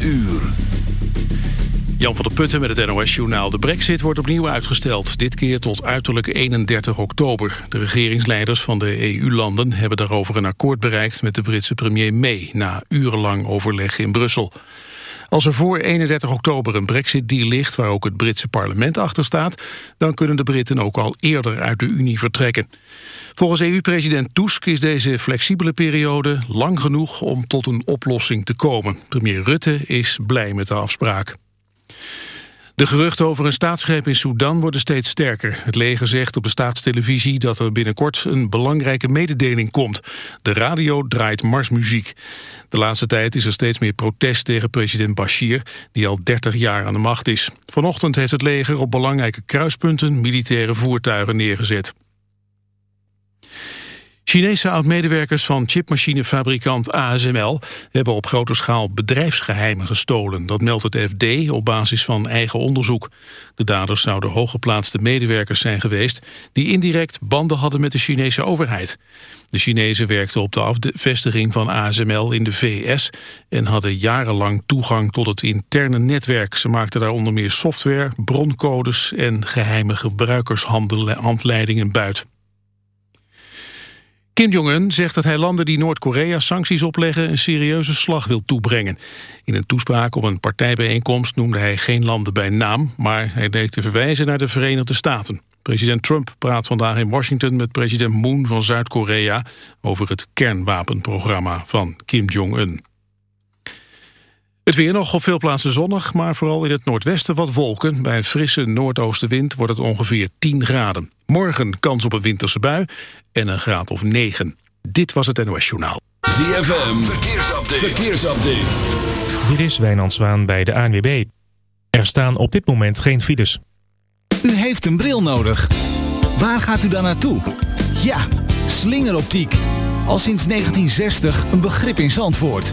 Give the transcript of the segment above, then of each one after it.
uur. Jan van der Putten met het NOS-journaal. De brexit wordt opnieuw uitgesteld, dit keer tot uiterlijk 31 oktober. De regeringsleiders van de EU-landen hebben daarover een akkoord bereikt... met de Britse premier May, na urenlang overleg in Brussel. Als er voor 31 oktober een brexit-deal ligt... waar ook het Britse parlement achter staat... dan kunnen de Britten ook al eerder uit de Unie vertrekken. Volgens EU-president Tusk is deze flexibele periode lang genoeg... om tot een oplossing te komen. Premier Rutte is blij met de afspraak. De geruchten over een staatsgreep in Sudan worden steeds sterker. Het leger zegt op de staatstelevisie dat er binnenkort een belangrijke mededeling komt. De radio draait marsmuziek. De laatste tijd is er steeds meer protest tegen president Bashir, die al 30 jaar aan de macht is. Vanochtend heeft het leger op belangrijke kruispunten militaire voertuigen neergezet. Chinese oud-medewerkers van chipmachinefabrikant ASML... hebben op grote schaal bedrijfsgeheimen gestolen. Dat meldt het FD op basis van eigen onderzoek. De daders zouden hooggeplaatste medewerkers zijn geweest... die indirect banden hadden met de Chinese overheid. De Chinezen werkten op de afvestiging van ASML in de VS... en hadden jarenlang toegang tot het interne netwerk. Ze maakten daar onder meer software, broncodes... en geheime gebruikershandleidingen buit. Kim Jong-un zegt dat hij landen die Noord-Korea sancties opleggen een serieuze slag wil toebrengen. In een toespraak op een partijbijeenkomst noemde hij geen landen bij naam, maar hij deed te verwijzen naar de Verenigde Staten. President Trump praat vandaag in Washington met president Moon van Zuid-Korea over het kernwapenprogramma van Kim Jong-un. Het weer nog op veel plaatsen zonnig, maar vooral in het noordwesten wat wolken. Bij een frisse noordoostenwind wordt het ongeveer 10 graden. Morgen kans op een winterse bui en een graad of 9. Dit was het NOS Journaal. ZFM, verkeersupdate. verkeersupdate. Dit is Wijnand Zwaan bij de ANWB. Er staan op dit moment geen files. U heeft een bril nodig. Waar gaat u dan naartoe? Ja, slingeroptiek. Al sinds 1960 een begrip in Zandvoort.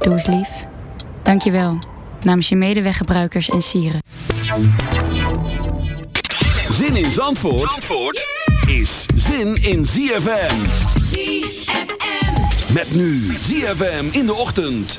Doe eens lief. Dank je wel. Namens je medeweggebruikers en sieren. Zin in Zandvoort, Zandvoort is zin in ZFM. ZFM. Met nu ZFM in de ochtend.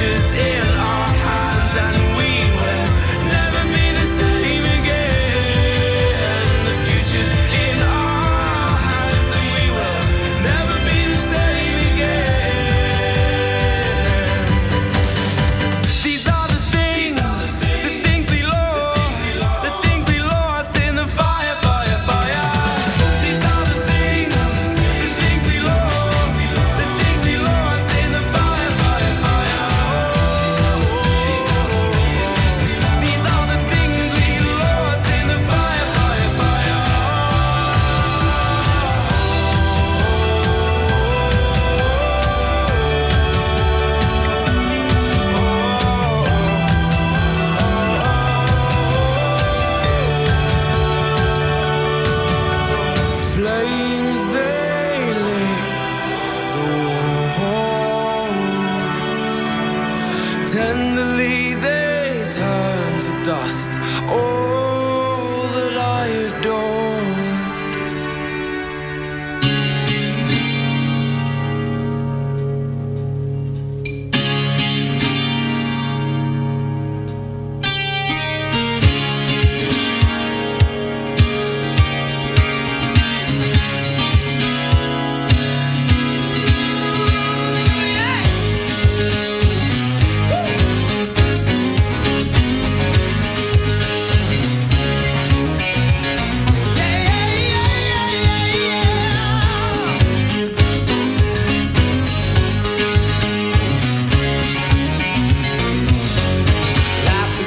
ashes in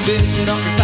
been sitting up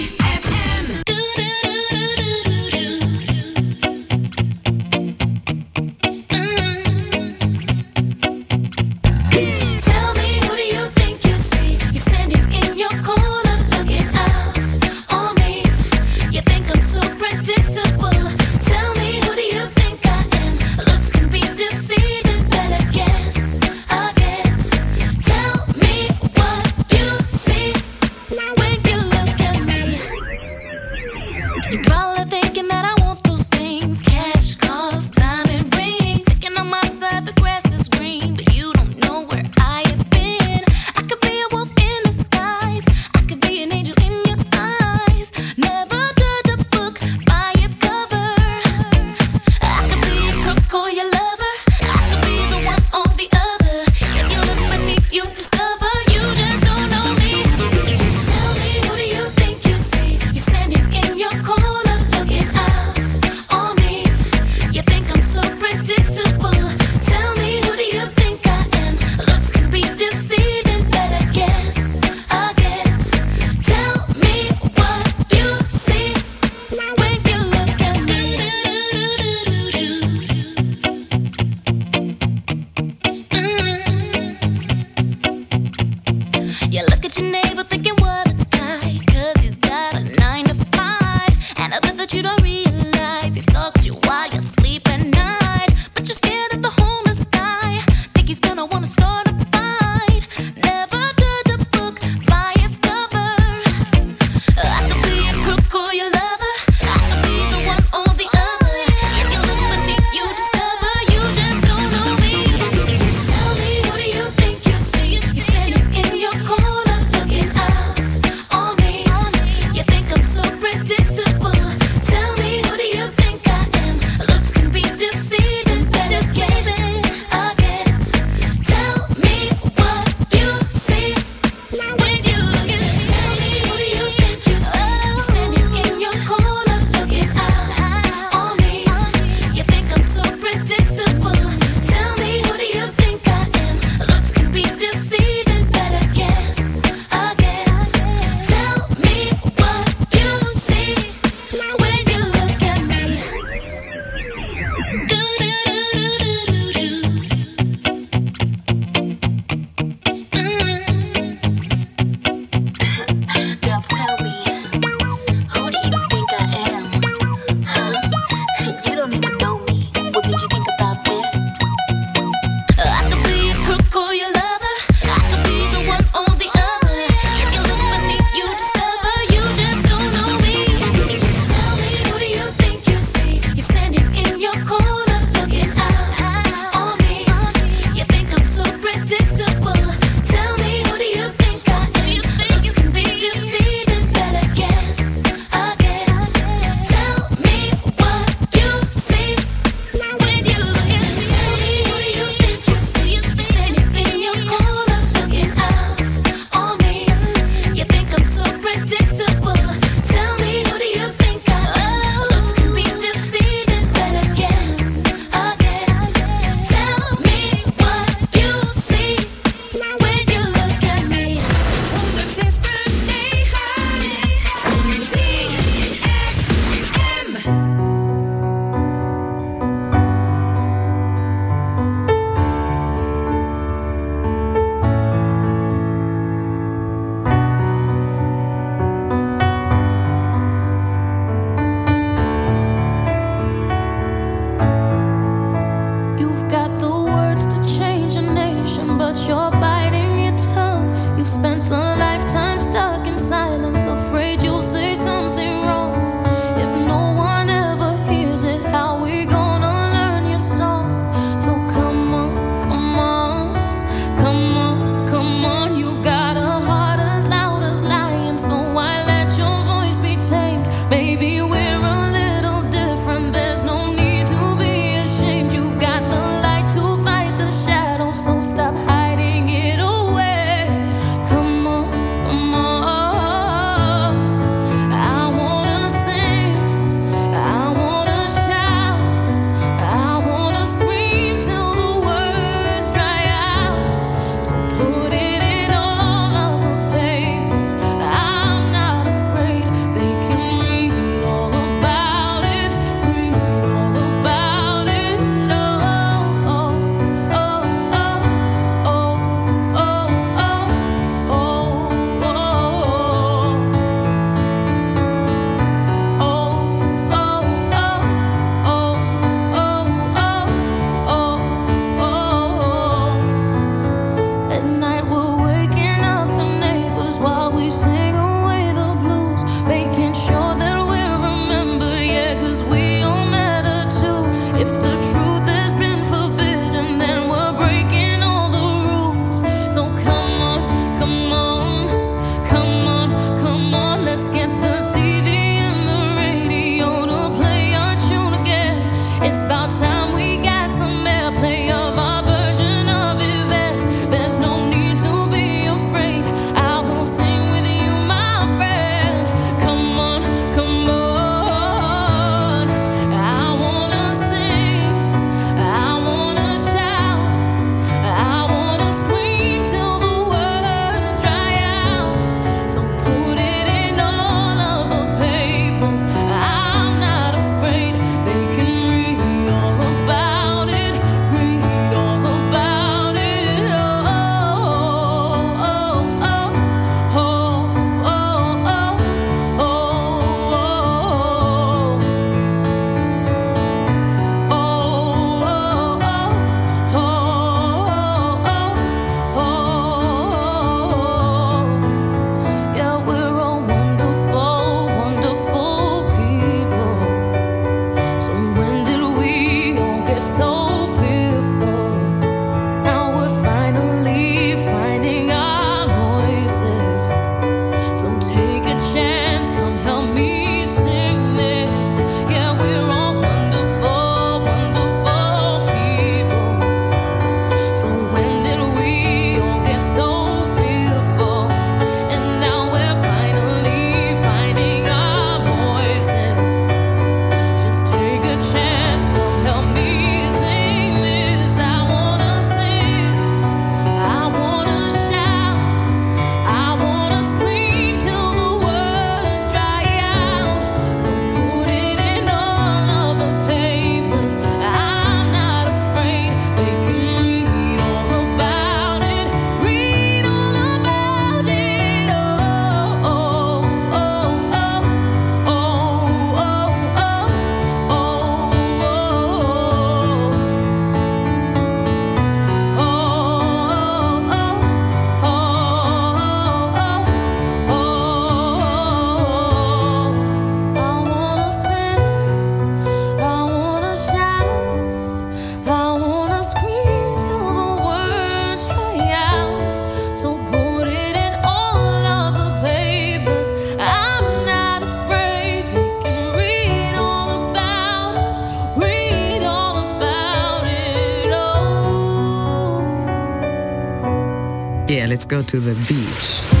go to the beach.